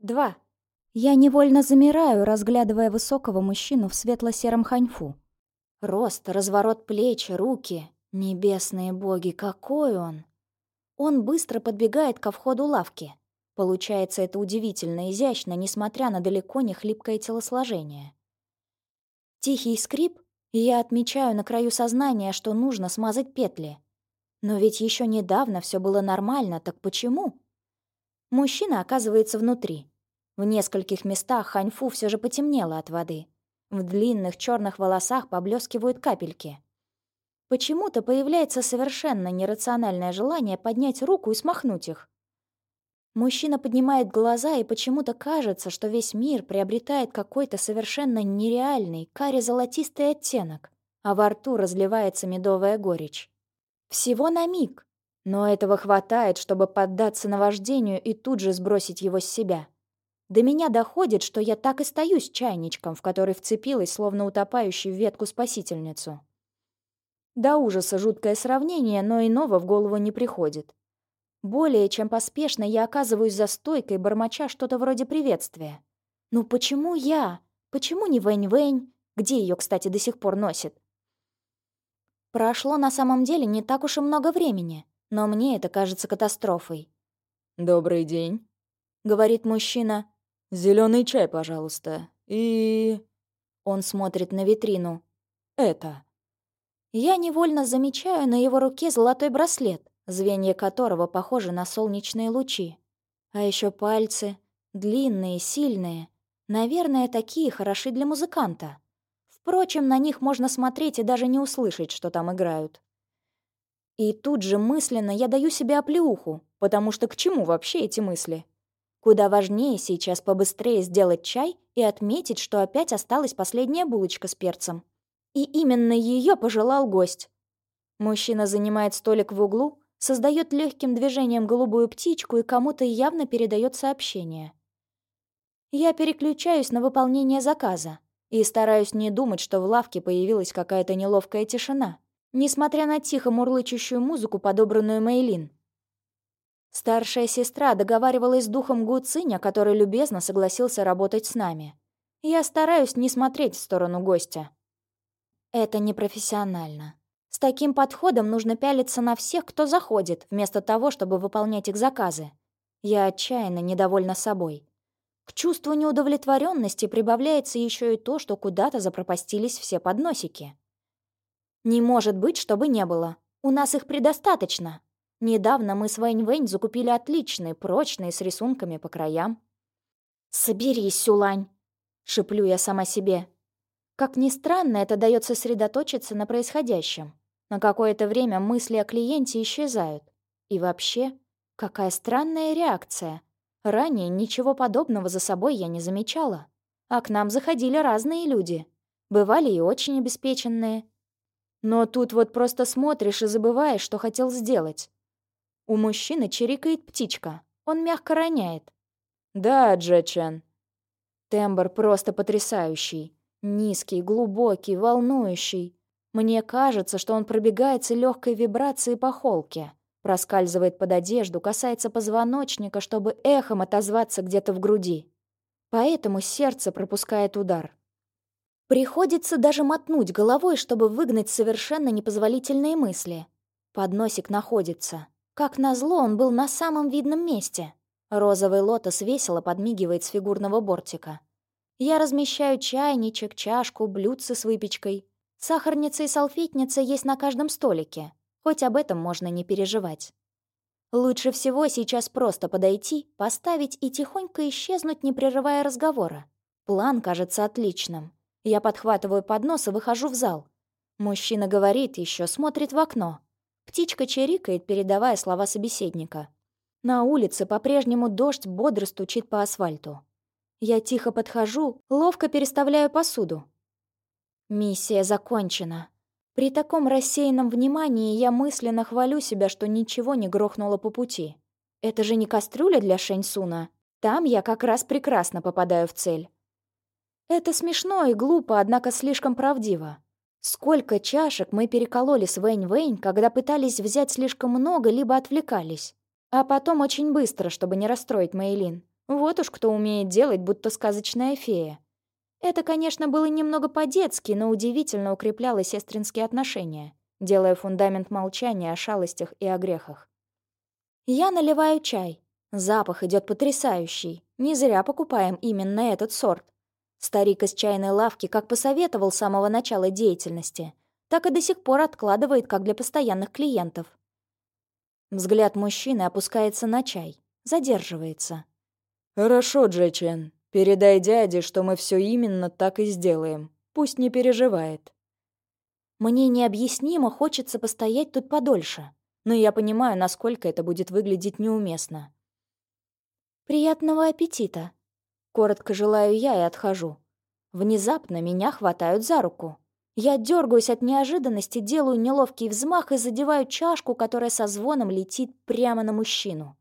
2. Я невольно замираю, разглядывая высокого мужчину в светло-сером ханьфу. Рост, разворот плеч, руки. Небесные боги, какой он! Он быстро подбегает ко входу лавки. Получается это удивительно изящно, несмотря на далеко не хлипкое телосложение. Тихий скрип, и я отмечаю на краю сознания, что нужно смазать петли. Но ведь еще недавно все было нормально, так почему? Мужчина оказывается внутри. В нескольких местах ханьфу все же потемнело от воды. В длинных черных волосах поблескивают капельки. Почему-то появляется совершенно нерациональное желание поднять руку и смахнуть их. Мужчина поднимает глаза, и почему-то кажется, что весь мир приобретает какой-то совершенно нереальный, каре-золотистый оттенок, а во рту разливается медовая горечь. Всего на миг, но этого хватает, чтобы поддаться наваждению и тут же сбросить его с себя. До меня доходит, что я так и стою с чайничком, в который вцепилась, словно утопающий в ветку спасительницу. До ужаса жуткое сравнение, но иного в голову не приходит. Более чем поспешно я оказываюсь за стойкой, бормоча что-то вроде приветствия. «Ну почему я? Почему не Вэнь-Вэнь? Где ее, кстати, до сих пор носит?» Прошло на самом деле не так уж и много времени, но мне это кажется катастрофой. «Добрый день», — говорит мужчина. Зеленый чай, пожалуйста. И...» Он смотрит на витрину. «Это». Я невольно замечаю на его руке золотой браслет, звенья которого похожи на солнечные лучи. А еще пальцы, длинные, сильные. Наверное, такие хороши для музыканта. Впрочем, на них можно смотреть и даже не услышать, что там играют. И тут же мысленно я даю себе оплеуху, потому что к чему вообще эти мысли? Куда важнее сейчас побыстрее сделать чай и отметить, что опять осталась последняя булочка с перцем. И именно ее пожелал гость. Мужчина занимает столик в углу, создает легким движением голубую птичку и кому-то явно передает сообщение. Я переключаюсь на выполнение заказа и стараюсь не думать, что в лавке появилась какая-то неловкая тишина, несмотря на тихо мурлычущую музыку, подобранную Мейлин. Старшая сестра договаривалась с духом Гуциня, который любезно согласился работать с нами. Я стараюсь не смотреть в сторону гостя. Это непрофессионально. С таким подходом нужно пялиться на всех, кто заходит, вместо того, чтобы выполнять их заказы. Я отчаянно недовольна собой. К чувству неудовлетворенности прибавляется еще и то, что куда-то запропастились все подносики. Не может быть, чтобы не было. У нас их предостаточно. Недавно мы с Вэнь-Вэнь закупили отличные, прочные, с рисунками по краям. «Соберись, Сюлань!» — шеплю я сама себе. Как ни странно, это дает сосредоточиться на происходящем. На какое-то время мысли о клиенте исчезают. И вообще, какая странная реакция. Ранее ничего подобного за собой я не замечала. А к нам заходили разные люди. Бывали и очень обеспеченные. Но тут вот просто смотришь и забываешь, что хотел сделать. У мужчины чирикает птичка. Он мягко роняет. «Да, Джечен». Тембр просто потрясающий. Низкий, глубокий, волнующий. Мне кажется, что он пробегается легкой вибрацией по холке. Проскальзывает под одежду, касается позвоночника, чтобы эхом отозваться где-то в груди. Поэтому сердце пропускает удар. Приходится даже мотнуть головой, чтобы выгнать совершенно непозволительные мысли. Подносик находится. Как назло, он был на самом видном месте. Розовый лотос весело подмигивает с фигурного бортика. Я размещаю чайничек, чашку, блюдце с выпечкой. Сахарница и салфетница есть на каждом столике. Хоть об этом можно не переживать. Лучше всего сейчас просто подойти, поставить и тихонько исчезнуть, не прерывая разговора. План кажется отличным. Я подхватываю поднос и выхожу в зал. Мужчина говорит еще, смотрит в окно. Птичка чирикает, передавая слова собеседника. На улице по-прежнему дождь бодро стучит по асфальту. Я тихо подхожу, ловко переставляю посуду. Миссия закончена. При таком рассеянном внимании я мысленно хвалю себя, что ничего не грохнуло по пути. Это же не кастрюля для Шэньсуна. Там я как раз прекрасно попадаю в цель. Это смешно и глупо, однако слишком правдиво. Сколько чашек мы перекололи с Вэнь-Вэнь, когда пытались взять слишком много, либо отвлекались. А потом очень быстро, чтобы не расстроить Мэйлин. Вот уж кто умеет делать, будто сказочная фея. Это, конечно, было немного по-детски, но удивительно укрепляло сестринские отношения, делая фундамент молчания о шалостях и о грехах. Я наливаю чай. Запах идет потрясающий. Не зря покупаем именно этот сорт. Старик из чайной лавки как посоветовал с самого начала деятельности, так и до сих пор откладывает как для постоянных клиентов. Взгляд мужчины опускается на чай, задерживается. «Хорошо, Джечен. Передай дяде, что мы все именно так и сделаем. Пусть не переживает». Мне необъяснимо хочется постоять тут подольше, но я понимаю, насколько это будет выглядеть неуместно. «Приятного аппетита!» Коротко желаю я и отхожу. Внезапно меня хватают за руку. Я дергаюсь от неожиданности, делаю неловкий взмах и задеваю чашку, которая со звоном летит прямо на мужчину.